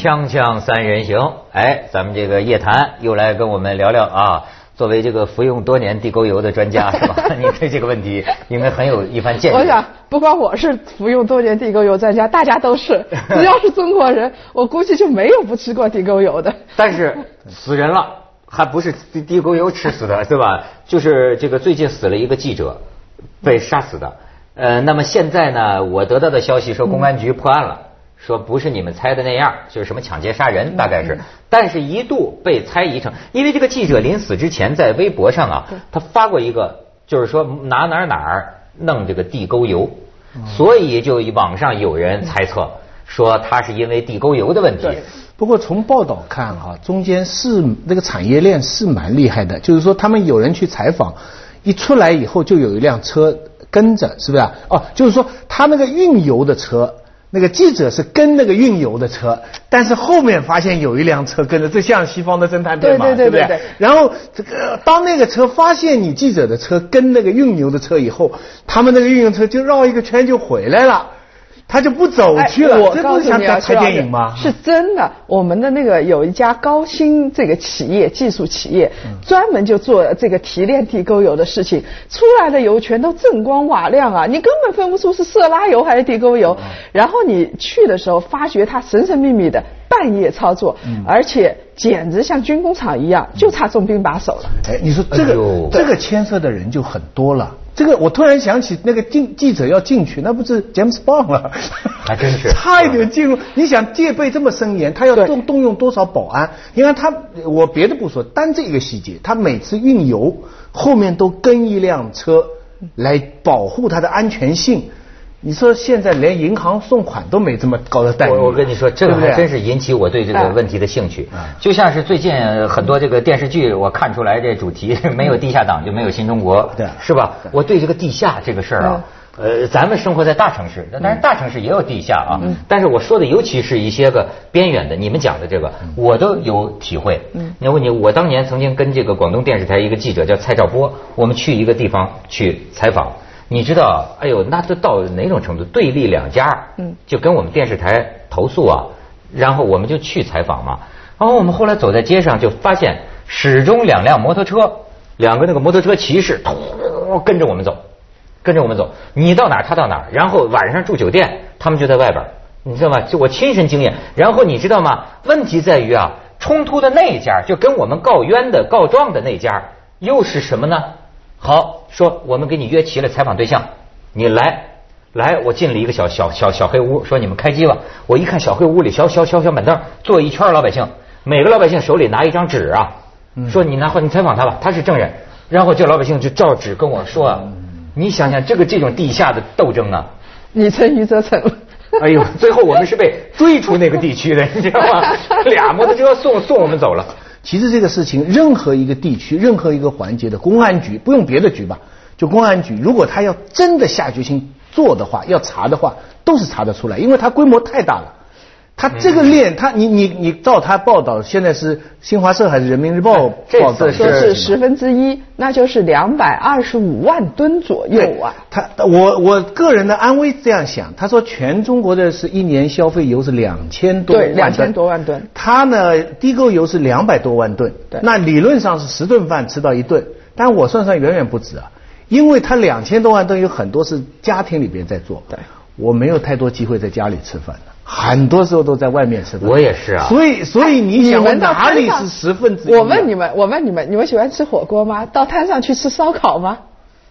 锵锵三人行，哎，咱们这个叶檀又来跟我们聊聊啊。作为这个服用多年地沟油的专家 是吧？你对这个问题应该很有一番见解。我想，不光我是服用多年地沟油专家，大家都是。只要是中国人，我估计就没有不吃过地沟油的。但是死人了，还不是地地沟油吃死的，对吧？就是这个最近死了一个记者，被杀死的。呃，那么现在呢，我得到的消息说公安局破案了。说不是你们猜的那样，就是什么抢劫杀人，大概是，但是一度被猜疑成，因为这个记者临死之前在微博上啊，他发过一个，就是说哪哪哪儿弄这个地沟油，所以就网上有人猜测说他是因为地沟油的问题。不过从报道看哈，中间是那个产业链是蛮厉害的，就是说他们有人去采访，一出来以后就有一辆车跟着，是不是？啊哦，就是说他那个运油的车。那个记者是跟那个运油的车，但是后面发现有一辆车跟着，这像西方的侦探片嘛，对不对？然后这个当那个车发现你记者的车跟那个运油的车以后，他们那个运油车就绕一个圈就回来了。他就不走去了，我告诉你要拍电影吗？是真的，我们的那个有一家高新这个企业，技术企业，专门就做这个提炼地沟油的事情，出来的油全都锃光瓦亮啊，你根本分不出是色拉油还是地沟油。然后你去的时候，发觉它神神秘秘的半夜操作，而且简直像军工厂一样，就差重兵把守了。哎，你说这个这个牵涉的人就很多了。这个我突然想起，那个进记者要进去，那不是 James Bond 了？还真是 差一点进入。你想戒备这么森严，他要动动用多少保安？你看他，我别的不说，单这一个细节，他每次运油后面都跟一辆车来保护他的安全性。你说现在连银行送款都没这么高的待遇。我我跟你说，这个还真是引起我对这个问题的兴趣。就像是最近很多这个电视剧，我看出来这主题 没有地下党就没有新中国，对，是吧？我对这个地下这个事儿啊，呃，咱们生活在大城市，但是大城市也有地下啊。但是我说的，尤其是一些个边远的，你们讲的这个，我都有体会。那问你，我当年曾经跟这个广东电视台一个记者叫蔡兆波，我们去一个地方去采访。你知道，哎呦，那都到哪种程度？对立两家，嗯，就跟我们电视台投诉啊，然后我们就去采访嘛。然后我们后来走在街上，就发现始终两辆摩托车，两个那个摩托车骑士，跟着我们走，跟着我们走。你到哪儿，他到哪儿。然后晚上住酒店，他们就在外边，你知道吗？就我亲身经验。然后你知道吗？问题在于啊，冲突的那一家就跟我们告冤的、告状的那家又是什么呢？好，说我们给你约齐了采访对象，你来，来，我进了一个小小小小黑屋，说你们开机吧。我一看小黑屋里小小小小板凳，坐一圈老百姓，每个老百姓手里拿一张纸啊，说你拿回你采访他吧，他是证人。然后这老百姓就照纸跟我说，你想想这个这种地下的斗争啊，你成余则成。哎呦，最后我们是被追出那个地区的，你知道吗？俩摩托车送送我们走了。其实这个事情，任何一个地区、任何一个环节的公安局，不用别的局吧，就公安局，如果他要真的下决心做的话，要查的话，都是查得出来，因为他规模太大了。他这个链，他你你你照他报道，现在是新华社还是人民日报报道？说是十分之一，那就是两百二十五万吨左右啊。他我我个人的安危这样想，他说全中国的是一年消费油是两千多，对，两千多万吨。他呢，地沟油是两百多万吨，对，那理论上是十顿饭吃到一顿，但我算算远远不止啊，因为他两千多万吨有很多是家庭里边在做，对，我没有太多机会在家里吃饭的。很多时候都在外面吃饭，我也是啊。所以，所以你想哪里是十分之一？我问你们，我问你们，你们喜欢吃火锅吗？到摊上去吃烧烤吗？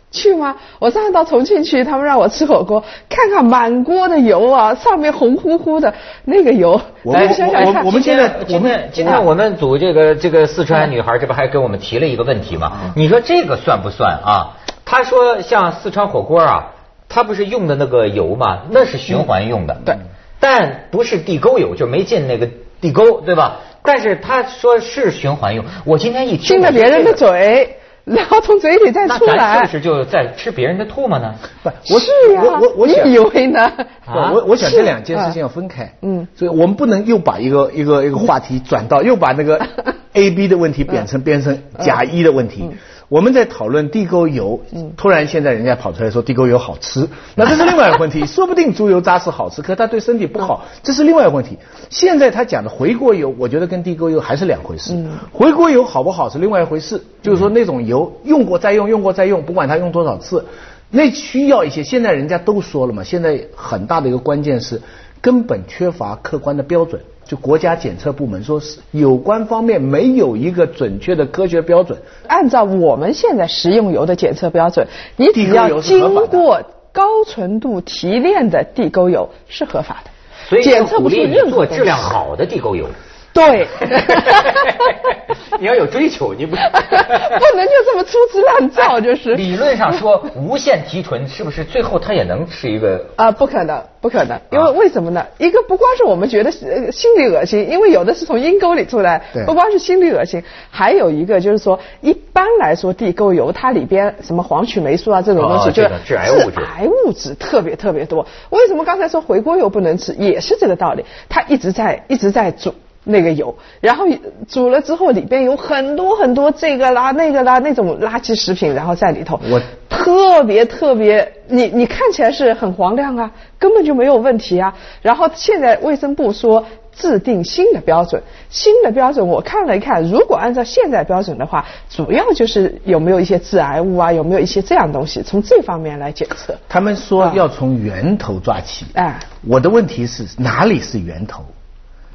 去吗？我上次到重庆去，他们让我吃火锅，看看满锅的油啊，上面红乎乎的那个油。来想想看，我们现在，今天今天我们组这个这个四川女孩，这不还给我们提了一个问题吗？你说这个算不算啊？她说像四川火锅啊，它不是用的那个油吗？那是循环用的。对。但不是地沟油，就没进那个地沟，对吧？但是他说是循环用。我今天一听，进了别人的嘴，然后从嘴里再出来，那咱是不是就在吃别人的唾沫呢？不，我是呀，我我我以为呢？我我想这两件事情要分开。嗯，所以我们不能又把一个一个一个话题转到，又把那个 A B 的问题变成变成甲一的问题。我们在讨论地沟油，突然现在人家跑出来说地沟油好吃，那这是另外一个问题。说不定猪油渣是好吃，可它对身体不好，这是另外一个问题。现在他讲的回锅油，我觉得跟地沟油还是两回事。回锅油好不好是另外一回事，就是说那种油用过再用，用过再用，不管它用多少次，那需要一些。现在人家都说了嘛，现在很大的一个关键是根本缺乏客观的标准。就国家检测部门说是有关方面没有一个准确的科学标准。按照我们现在食用油的检测标准，你只要经过高纯度提炼的地沟油是合法的。所以检测不出任何质量好的地沟油。对，你要有追求，你不 不能就这么粗制滥造，就是。理论上说，无限提纯是不是最后它也能是一个？啊，不可能，不可能，因为为什么呢？一个不光是我们觉得心里恶心，因为有的是从阴沟里出来，不光是心里恶心，还有一个就是说，一般来说地沟油它里边什么黄曲霉素啊这种东西，就是致癌物质，癌物质特别特别多。为什么刚才说回锅油不能吃，也是这个道理，它一直在一直在煮。那个油，然后煮了之后里边有很多很多这个啦那个啦那种垃圾食品，然后在里头，我特别特别，你你看起来是很黄亮啊，根本就没有问题啊。然后现在卫生部说制定新的标准，新的标准我看了一看，如果按照现在标准的话，主要就是有没有一些致癌物啊，有没有一些这样东西，从这方面来检测。他们说要从源头抓起，哎，我的问题是哪里是源头？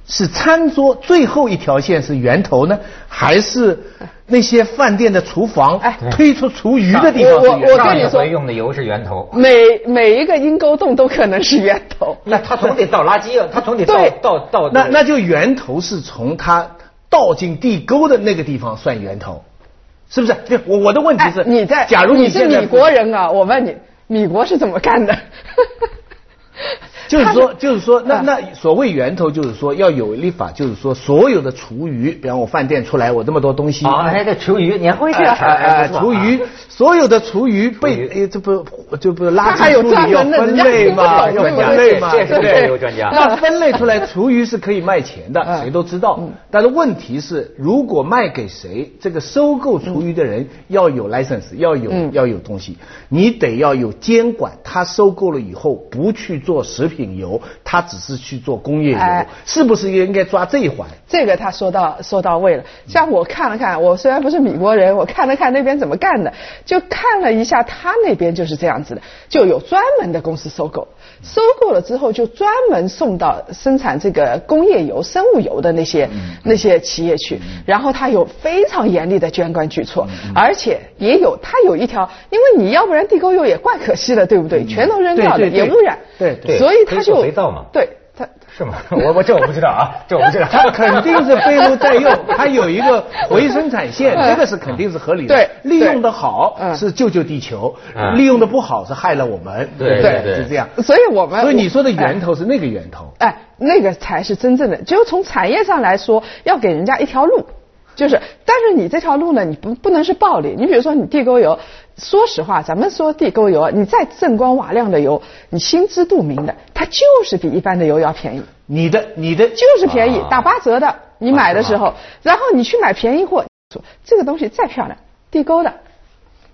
是餐桌最后一条线是源头呢，还是那些饭店的厨房推出厨余的地方是源头？上一回用的油是源头。每每一个阴沟洞都可能是源头。那他总得倒垃圾啊，他总得倒倒倒。那那就源头是从他倒进地沟的那个地方算源头，是不是？我我的问题是，你在假如你是米国人啊，我问你，米国是怎么干的？就是说，就是说，那那所谓源头，就是说要有立法，就是说所有的厨余，比方我饭店出来，我这么多东西，啊，那个厨余，你还会这样？哎，厨余，所有的厨余被，哎，这不，这不垃圾处理要分类嘛？要分类嘛？对有专家。那分类出来，厨余是可以卖钱的，谁都知道。但是问题是，如果卖给谁，这个收购厨余的人要有 license，要有要有东西，你得要有监管，他收购了以后不去做食品。品油，他只是去做工业油，是不是应该抓这一环？这个他说到说到位了。像我看了看，我虽然不是米国人，我看了看那边怎么干的，就看了一下他那边就是这样子的，就有专门的公司收购，收购了之后就专门送到生产这个工业油、生物油的那些那些企业去，然后他有非常严厉的监管举措，而且也有他有一条，因为你要不然地沟油也怪可惜的，对不对？全都扔掉了也污染，对对，所以。他就肥皂嘛，对，他是吗？我我这我不知道啊，这我不知道。他肯定是废物再用，他有一个回生产线，这个是肯定是合理的。对，利用的好是救救地球，利用的不好是害了我们。对对对，是这样。所以我们所以你说的源头是那个源头，哎，那个才是真正的。只有从产业上来说，要给人家一条路。就是，但是你这条路呢，你不不能是暴利。你比如说，你地沟油，说实话，咱们说地沟油，你再锃光瓦亮的油，你心知肚明的，它就是比一般的油要便宜。你的你的就是便宜，打八折的，你买的时候，然后你去买便宜货，说这个东西再漂亮，地沟的，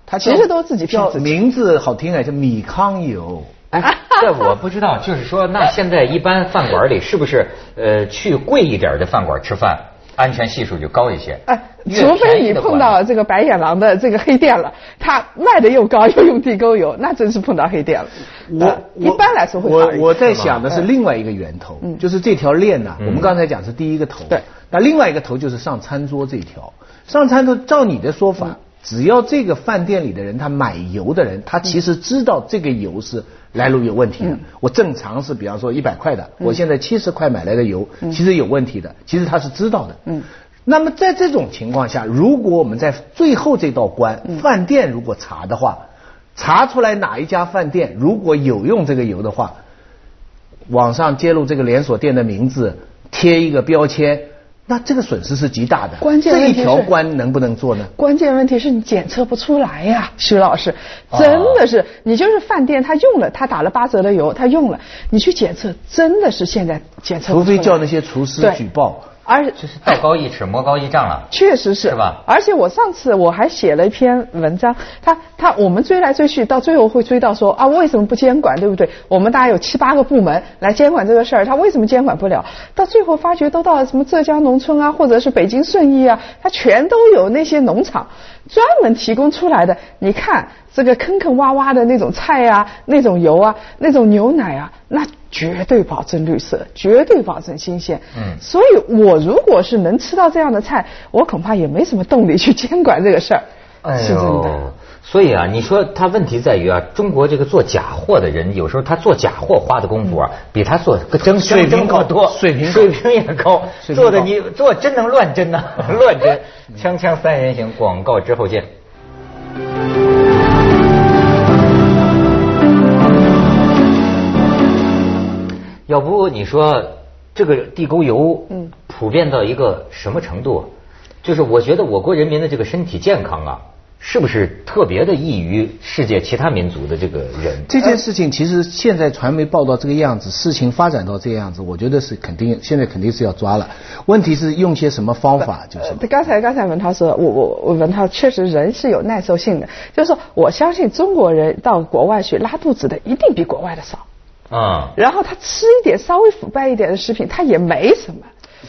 它其实都自己骗自己。名字好听啊，叫米糠油。哎，这我不知道，就是说，那现在一般饭馆里是不是呃去贵一点的饭馆吃饭？安全系数就高一些。哎，除非你碰到这个白眼狼的这个黑店了，他卖的又高又用地沟油，那真是碰到黑店了。我一般来说会我我在想的是另外一个源头，就是这条链呢。我们刚才讲是第一个头，对。那另外一个头就是上餐桌这一条。上餐桌，照你的说法，只要这个饭店里的人他买油的人，他其实知道这个油是。来路有问题的，我正常是比方说一百块的，我现在七十块买来的油，其实有问题的，其实他是知道的。嗯，那么在这种情况下，如果我们在最后这道关，饭店如果查的话，查出来哪一家饭店如果有用这个油的话，网上揭露这个连锁店的名字，贴一个标签。那这个损失是极大的，关键这一条关能不能做呢？关键问题是你检测不出来呀，徐老师，真的是你就是饭店他用了，他打了八折的油，他用了，你去检测真的是现在检测。除非叫那些厨师举报。而就是道高一尺，魔高一丈了。确实是是吧而且我上次我还写了一篇文章，他他我们追来追去，到最后会追到说啊，为什么不监管，对不对？我们大概有七八个部门来监管这个事儿，他为什么监管不了？到最后发觉都到了什么浙江农村啊，或者是北京顺义啊，他全都有那些农场专门提供出来的。你看这个坑坑洼洼的那种菜啊，那种油啊，那种牛奶啊，那绝对保证绿色，绝对保证新鲜。嗯所以我如果是能吃到这样的菜，我恐怕也没什么动力去监管这个事儿。哎是真的。呦，所以啊，你说他问题在于啊，中国这个做假货的人，有时候他做假货花的功夫啊，比他做个真水平高多，水平水平也高，做的你做真能乱真呐，乱真。锵锵三人行，广告之后见。要不你说这个地沟油，嗯普遍到一个什么程度？就是我觉得我国人民的这个身体健康啊，是不是特别的异于世界其他民族的这个人？这件事情其实现在传媒报道这个样子，事情发展到这个样子，我觉得是肯定，现在肯定是要抓了。问题是用些什么方法，就是呃，刚才刚才文涛说，我我我文涛确实人是有耐受性的，就是说我相信中国人到国外去拉肚子的一定比国外的少，啊、然后他吃一点稍微腐败一点的食品，他也没什么，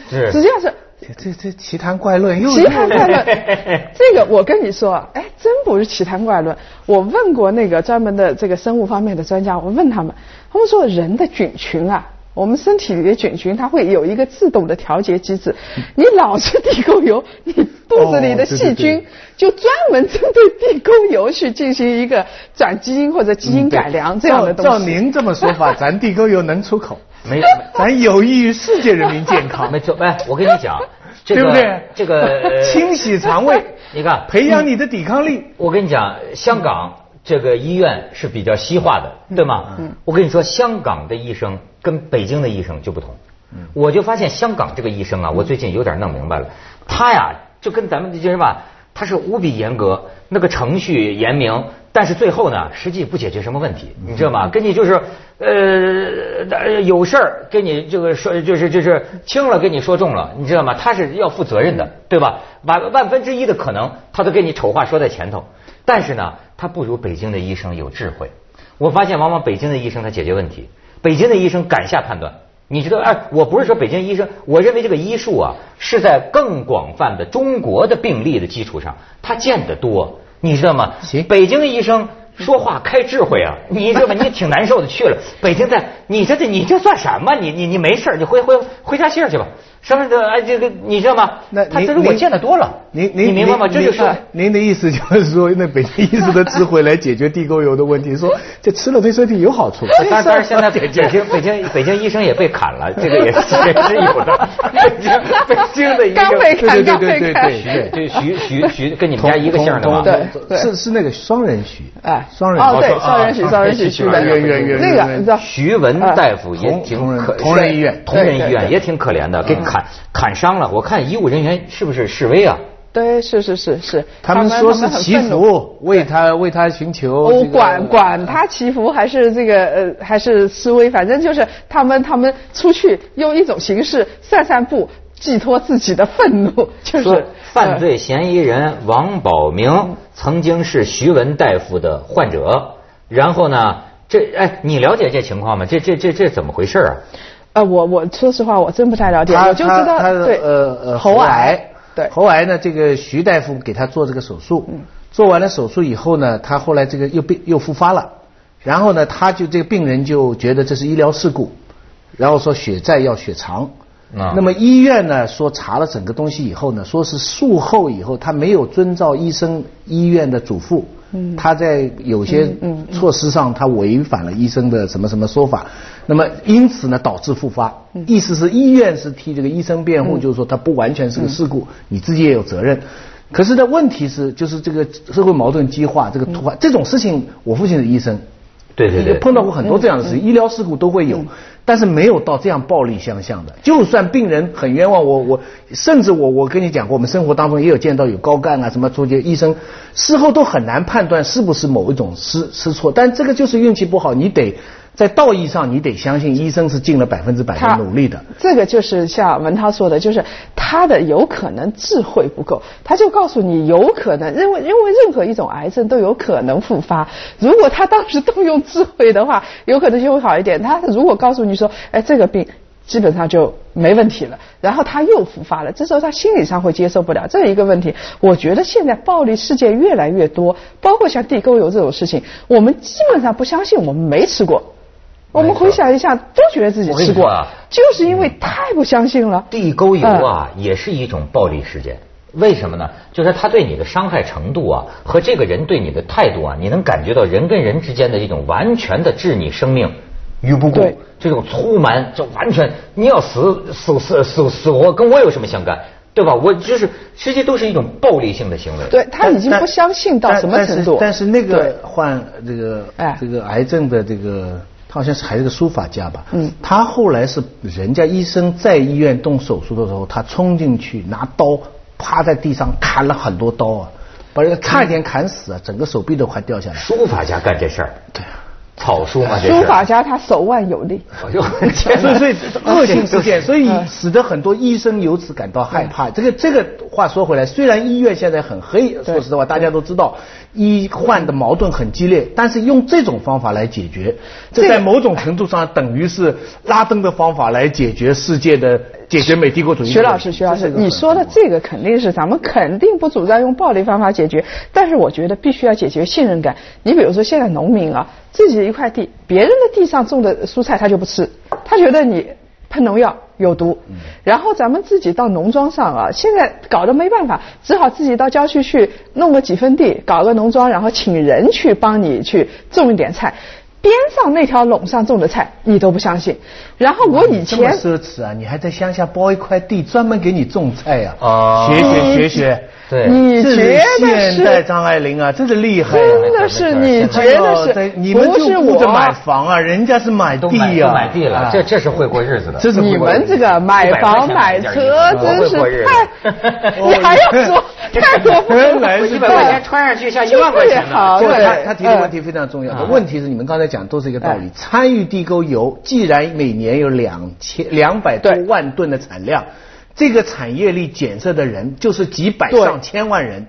是实际上是这这这奇谈怪论又奇谈怪论 这个我跟你说，哎，真不是奇谈怪论。我问过那个专门的这个生物方面的专家，我问他们，他们说人的菌群啊，我们身体里的菌群它会有一个自动的调节机制。你老吃地沟油，你肚子里的细菌就专门针对地沟油去进行一个转基因或者基因改良这样的东西。照照您这么说法，咱地沟油能出口，没咱有益于世界人民健康没，错。哎，我跟你讲，这个对不对？这个呃清洗肠胃，你看培养你的抵抗力。我跟你讲，香港这个医院是比较西化的，对吗？嗯我跟你说，香港的医生跟北京的医生就不同。嗯我就发现香港这个医生啊，我最近有点弄明白了，他呀就跟咱们这就是吧，他是无比严格，那个程序严明，但是最后呢，实际不解决什么问题，你知道吗？跟你就是呃呃有事儿跟你这个说就是就是轻了跟你说重了，你知道吗？他是要负责任的，对吧？万万分之一的可能，他都给你丑话说在前头。但是呢，他不如北京的医生有智慧。我发现，往往北京的医生他解决问题，北京的医生敢下判断。你知道，哎，我不是说北京医生，我认为这个医术啊，是在更广泛的中国的病例的基础上，他见得多，你知道吗？行北京的医生说话开智慧啊，你知道吗？你挺难受的，去了北京在，你这这你这算什么？你你你没事你回回回家歇着去吧。什么的哎，这个你知道吗？那这是我见得多了，您您你明白吗？您这就是您您的意思就是说，那北京医师的智慧来解决地沟油的问题，说 这吃了对身体有好处。当然，当然，现在北京 北京北京医生也被砍了，这个也是也是有的。北 京北京的医生刚被砍，对对刚被砍。对对对徐这徐徐徐跟你们家一个姓的吗？对对是是那个双人徐，哎，双人哦，对，啊双人徐，双人许徐文大夫也同同仁挺可同仁医院同仁医对对对院也挺可怜的，给砍砍伤了。我看医务人员是不是示威啊？对，是是是是，他们说是祈福，为他为他寻求管管他祈福还是这个呃还是示威，反正就是他们他们出去用一种形式散散步，寄托自己的愤怒，就是说犯罪嫌疑人王宝明曾经是徐文大夫的患者，然后呢，这哎，你了解这情况吗？这这这这怎么回事啊？呃，我我说实话，我真不太了解，我就知道他他对呃呃喉癌，对喉癌呢，这个徐大夫给他做这个手术，嗯做完了手术以后呢，他后来这个又病又复发了，然后呢，他就这个病人就觉得这是医疗事故，然后说血债要血偿。啊那么医院呢说查了整个东西以后呢，说是术后以后他没有遵照医生医院的嘱咐，嗯。他在有些措施上他违反了医生的什么什么说法，那么因此呢导致复发，嗯。意思是医院是替这个医生辩护，就是说他不完全是个事嗯。故，你自己也有责任。可是呢，问题是就是这个社会矛盾激化，这个突发、这种事情，我父亲是医生，对对对，碰到过很多这样的事情，医疗事故都会有，但是没有到这样暴力相向的。就算病人很冤枉，我我甚至我我跟你讲过，我们生活当中也有见到有高干啊什么出去，医生事后都很难判断是不是某一种失失错，但这个就是运气不好，你得在道义上，你得相信医生是尽了百分之百的努力的。这个就是像文涛说的，就是他的有可能智慧不够，他就告诉你有可能，认为因为任何一种癌症都有可能复发。如果他当时动用智慧的话，有可能就会好一点。他如果告诉你说，哎，这个病。基本上就没问题了，然后他又复发了，这时候他心理上会接受不了，这是一个问题。我觉得现在暴力事件越来越多，包括像地沟油这种事情，我们基本上不相信，我们没吃过。我们回想一下，都觉得自己吃过，啊就是因为太不相信了。地沟油啊，也是一种暴力事件，为什么呢？就是他对你的伤害程度啊，和这个人对你的态度啊，你能感觉到人跟人之间的一种完全的置你生命。于不顾，这种粗蛮就完全，你要死死死死死活跟我有什么相干，对吧？我就是实际都是一种暴力性的行为。对他已经不相信到什么程度。但是那个患这个这个癌症的这个，他好像是还是个书法家吧？嗯。他后来是人家医生在医院动手术的时候，他冲进去拿刀趴在地上砍了很多刀啊，把人差一点砍死啊，整个手臂都快掉下来。书法家干这事儿。对啊。草书嘛，书法家他手腕有力，所以所以恶性事件，所以使得很多医生由此感到害怕。这个这个话说回来，虽然医院现在很黑，说实话，大家都知道医患的矛盾很激烈，但是用这种方法来解决，这在某种程度上等于是拉登的方法来解决世界的。解决美帝国主义。徐老师，徐老师，你说的这个肯定是咱们肯定不主张用暴力方法解决，但是我觉得必须要解决信任感。你比如说现在农民啊，自己的一块地，别人的地上种的蔬菜他就不吃，他觉得你喷农药有毒。然后咱们自己到农庄上啊，现在搞得没办法，只好自己到郊区去弄个几分地，搞个农庄，然后请人去帮你去种一点菜。边上那条垄上种的菜，你都不相信。然后我以前这么奢侈啊，你还在乡下包一块地专门给你种菜呀？啊，学学学学。对，你觉得现在张爱玲啊，真的厉害。真的是你觉得是？你们就顾着买房啊，人家是买地啊，买地了。这这是会过日子的。这是你们这个买房买车真是太……你还要说 太过分了？一百块钱穿上去像一万块钱呢。他他提的问题非常重要。问题是你们刚才讲都是一个道理。参与地沟油，既然每年有两千两百多万吨的产量。这个产业里检测的人就是几百上千万人，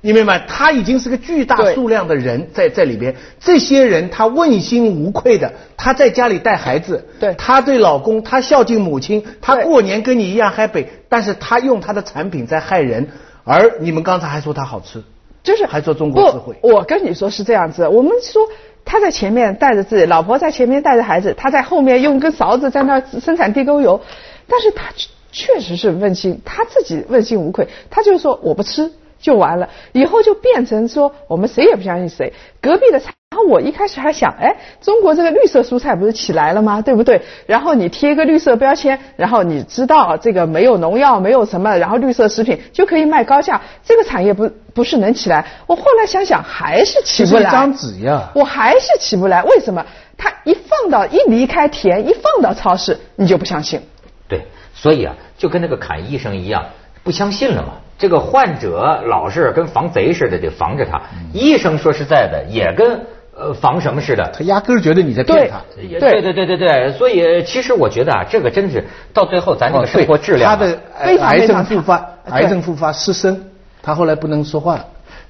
你明白？他已经是个巨大数量的人在在里边。这些人他问心无愧的，他在家里带孩子，对，他对老公，他孝敬母亲，他过年跟你一样 happy，但是他用他的产品在害人。而你们刚才还说他好吃，就是还说中国智慧。我跟你说是这样子，我们说他在前面带着自己老婆在前面带着孩子，他在后面用根勺子在那生产地沟油，但是他。确实是问心，他自己问心无愧，他就说我不吃就完了，以后就变成说我们谁也不相信谁。隔壁的菜，然后我一开始还想，哎，中国这个绿色蔬菜不是起来了吗？对不对？然后你贴个绿色标签，然后你知道这个没有农药，没有什么，然后绿色食品就可以卖高价，这个产业不不是能起来？我后来想想还是起不来。一张纸呀，我还是起不来。为什么？他一放到一离开田，一放到超市，你就不相信。对。所以啊，就跟那个砍医生一样，不相信了嘛。这个患者老是跟防贼似的，得防着他。医生说实在的，也跟呃防什么似的。他压根儿觉得你在骗他。对对对对对。所以其实我觉得啊，这个真是到最后咱这个生活质量，他的癌症复发，癌症复发失声，他后来不能说话了。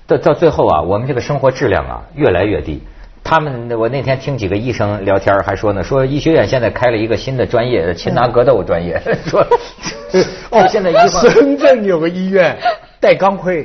到到最后啊，我们这个生活质量啊越来越低。他们，我那天听几个医生聊天，还说呢，说医学院现在开了一个新的专业，擒拿格斗专业。说哦，现在医深圳有个医院戴钢盔，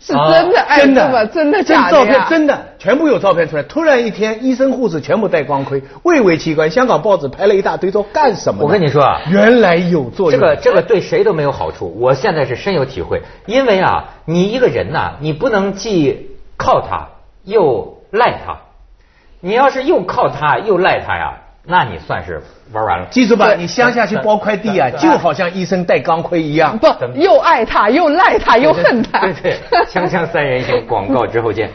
是真的，真的吗，真的假的？照片真的，全部有照片出来。突然一天，医生护士全部戴光盔，蔚为奇观。香港报纸拍了一大堆，说干什么？我跟你说啊，原来有作用。这个这个对谁都没有好处。我现在是深有体会，因为啊，你一个人呐，你不能既靠他又赖他。你要是又靠他又赖他呀，那你算是玩完了。记住吧，你乡下去包块地啊，就好像医生戴钢盔一样。不，又爱他又赖他又恨他。对对，锵锵三人行，广告之后见。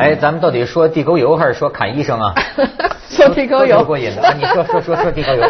哎，咱们到底说地沟油还是说砍医生啊？说地沟油过瘾的啊！你说说说说地沟油。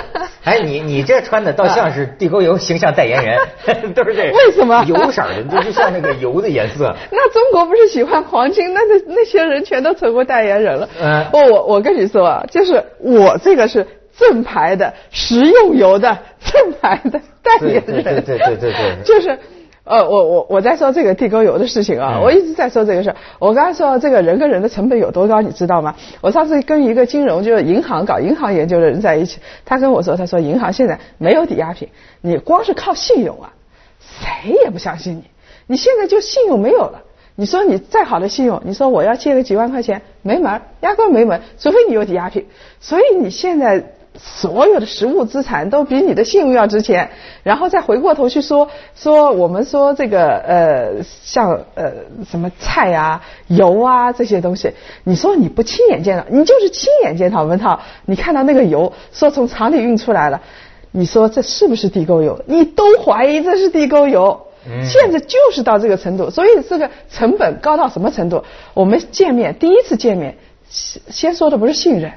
哎，你你这穿的倒像是地沟油形象代言人，都是这。为什么？油色的，就是像那个油的颜色。那中国不是喜欢黄金？那那那些人全都成过代言人了。嗯。我我我跟你说啊，就是我这个是正牌的食用油的正牌的代言人。对对对对对。就是。呃，我我我在说这个地沟油的事情啊，我一直在说这个事儿。我刚才说这个人跟人的成本有多高，你知道吗？我上次跟一个金融就是银行搞银行研究的人在一起，他跟我说，他说银行现在没有抵押品，你光是靠信用啊，谁也不相信你。你现在就信用没有了，你说你再好的信用，你说我要借个几万块钱，没门，压根没门，除非你有抵押品。所以你现在。所有的实物资产都比你的信用要值钱，然后再回过头去说说我们说这个呃像呃什么菜啊油啊这些东西，你说你不亲眼见到，你就是亲眼见到文涛，你看到那个油说从厂里运出来了，你说这是不是地沟油？你都怀疑这是地沟油，现在就是到这个程度，所以这个成本高到什么程度？我们见面第一次见面，先先说的不是信任。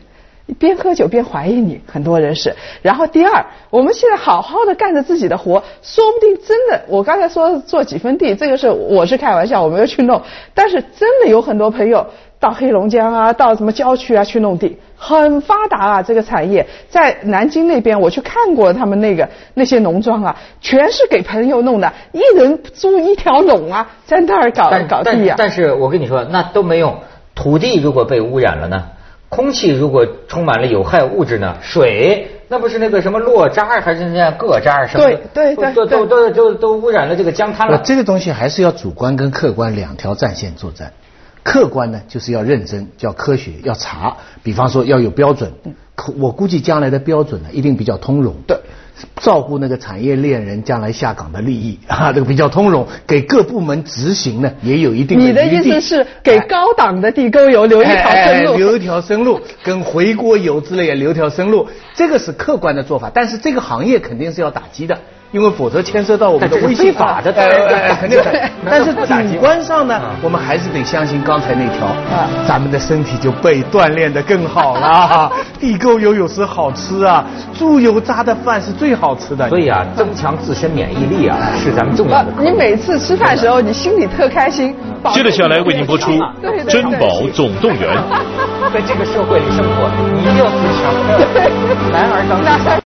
边喝酒边怀疑你，很多人是。然后第二，我们现在好好的干着自己的活，说不定真的。我刚才说做几分地，这个是我是开玩笑，我没有去弄。但是真的有很多朋友到黑龙江啊，到什么郊区啊去弄地，很发达啊。这个产业在南京那边，我去看过他们那个那些农庄啊，全是给朋友弄的，一人租一条垄啊，在那儿搞搞地啊。但是我跟你说，那都没用。土地如果被污染了呢？空气如果充满了有害物质呢？水那不是那个什么落渣还是那样硌渣什么？对对对，都都都都都污染了这个江滩了。这个东西还是要主观跟客观两条战线作战。客观呢，就是要认真，叫科学，要查。比方说要有标准。可我估计将来的标准呢，一定比较通融。对。照顾那个产业链人将来下岗的利益 啊，这个比较通融，给各部门执行呢也有一定的。你的意思是给高档的地沟油留一条生路？留一条生路，跟回锅油之类也留条生路，这个是客观的做法，但是这个行业肯定是要打击的。因为否则牵涉到我们的微信法的，肯定的。但是主观上呢，我们还是得相信刚才那条，咱们的身体就被锻炼的更好了。地沟油有时好吃啊，猪油渣的饭是最好吃的。所以啊，增强自身免疫力啊，是咱们重要的。你每次吃饭时候，你心里特开心。接着下来为您播出《珍宝总动员》。在这个社会里生活，你一定要自强，男儿当自强。